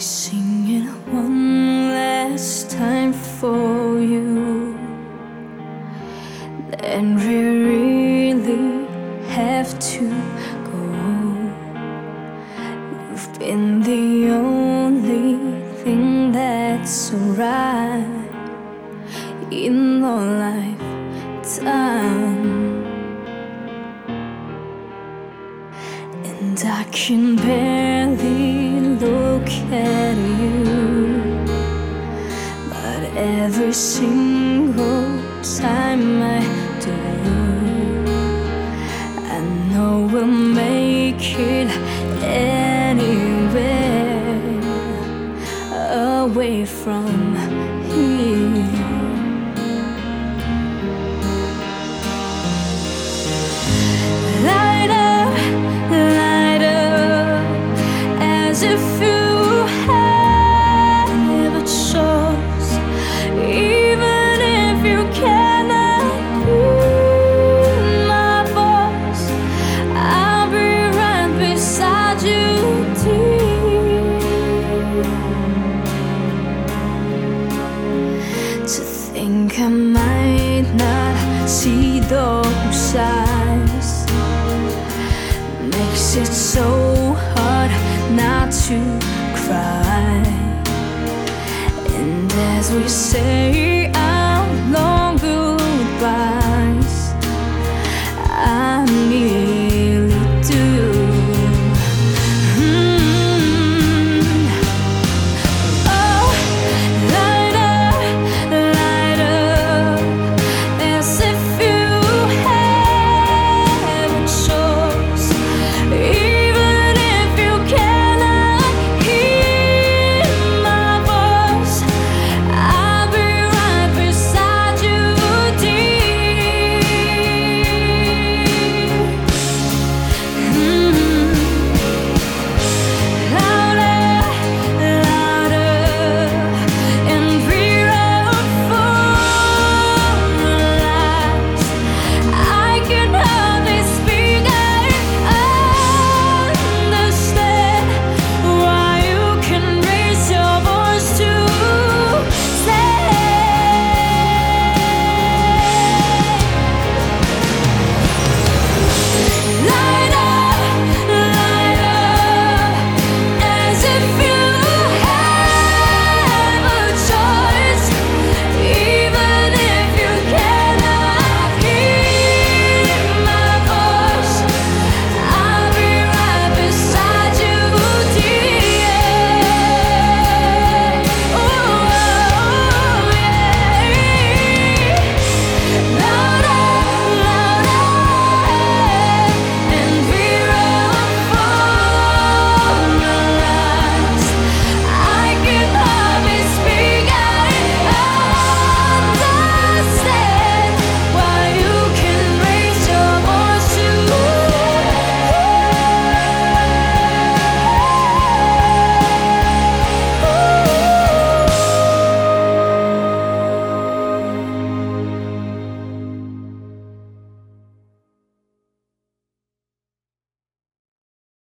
sing it one last time for you. Then we really have to go. You've been the only thing that's alright in our lifetime. And I can barely look at you. But every single time I do, I know we'll make it anywhere away from I ran beside you to think I might not see those eyes makes it so to cry. And as we say